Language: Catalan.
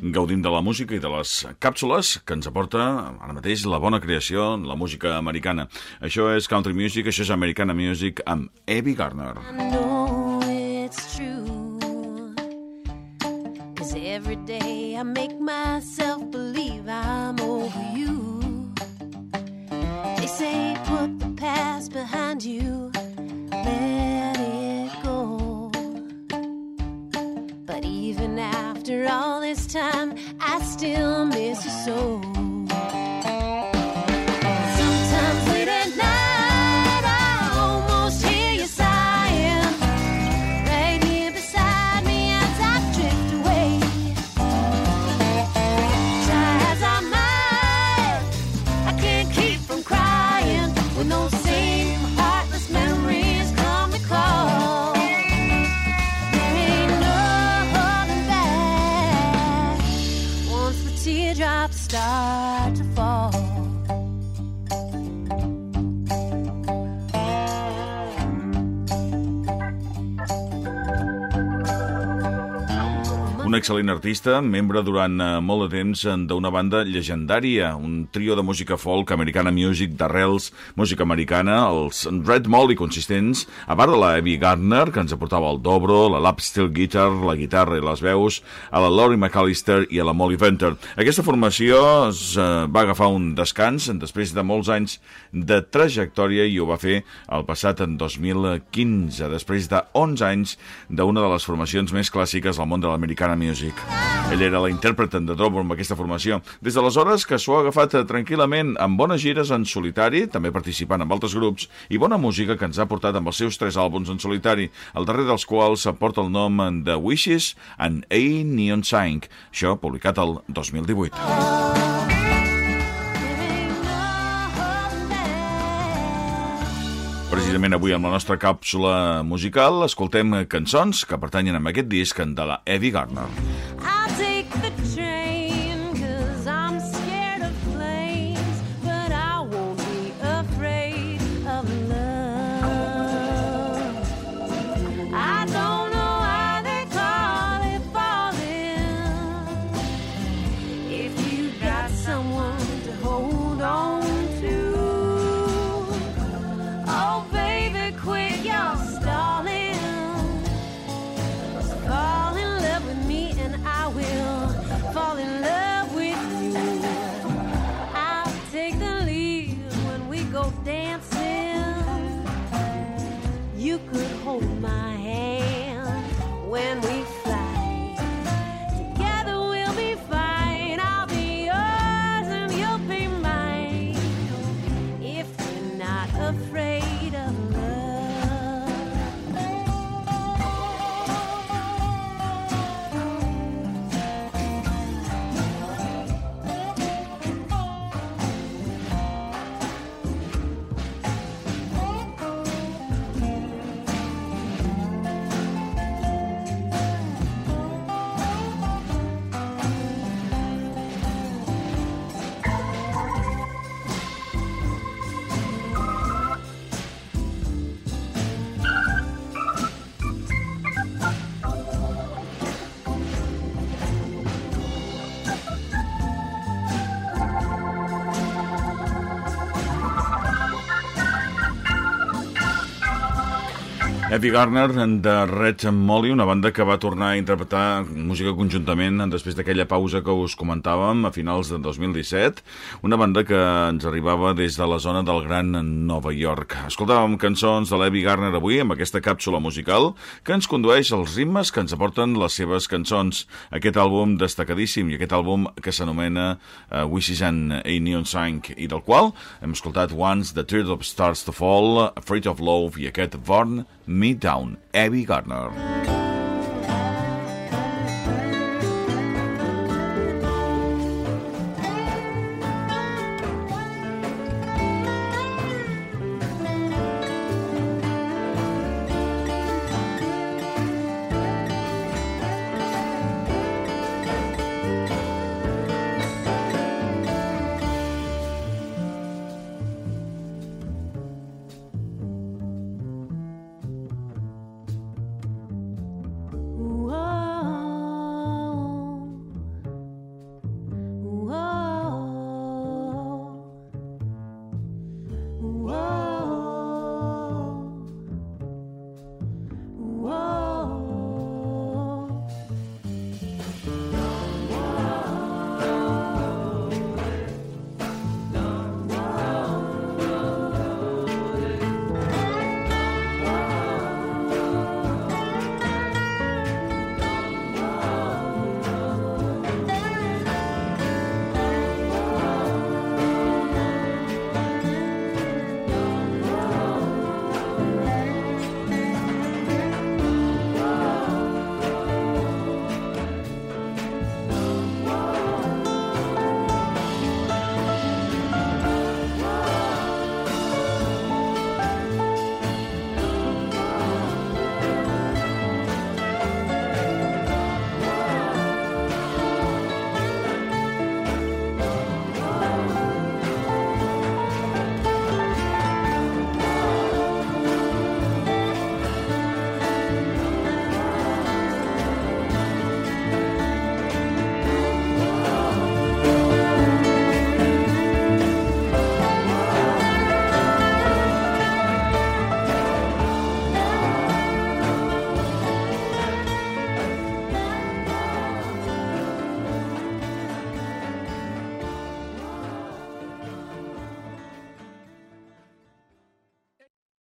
Gaudim de la música i de les càpsules que ens aporta ara mateix la bona creació, la música americana. Això és country music, això és Americana Music amb Abby Gardner. I every day I make myself believe I'm over you. They say put the past behind you, let still miss Un excel·lent artista, membre durant eh, molt de temps d'una banda llegendària, un trio de música folk, americana music, d'arrels, música americana, els Red Molly consistents, a part de la Abby Gardner, que ens aportava el dobro, la lap steel guitar, la guitarra i les veus, a la Laurie McAllister i a la Molly Venter. Aquesta formació es eh, va agafar un descans després de molts anys de trajectòria i ho va fer el passat en 2015, després de 11 anys d'una de les formacions més clàssiques al món de l'americana music. Ell era la intèrprete de dobro amb aquesta formació. Des d'aleshores que s'ho ha agafat eh, tranquil·lament amb bones gires en solitari, també participant amb altres grups, i bona música que ens ha portat amb els seus tres àlbums en solitari, el darrer dels quals porta el nom de Wishes and A Neon Sign, això publicat el 2018. Precisament avui amb la nostra càpsula musical escoltem cançons que pertanyen a aquest disc de la Eddie Gardner. I'll take the train, Eddie Garner de Red Molly, una banda que va tornar a interpretar música conjuntament després d'aquella pausa que us comentàvem a finals de 2017, una banda que ens arribava des de la zona del Gran Nova York. Escoltàvem cançons de l'Eddie Garner avui amb aquesta càpsula musical que ens condueix als ritmes que ens aporten les seves cançons. Aquest àlbum destacadíssim i aquest àlbum que s'anomena uh, Wishes and a Neon Sign i del qual hem escoltat Once the Teardrop Starts to Fall, Afraid of Love i aquest Born Me Down, Abby Gardner.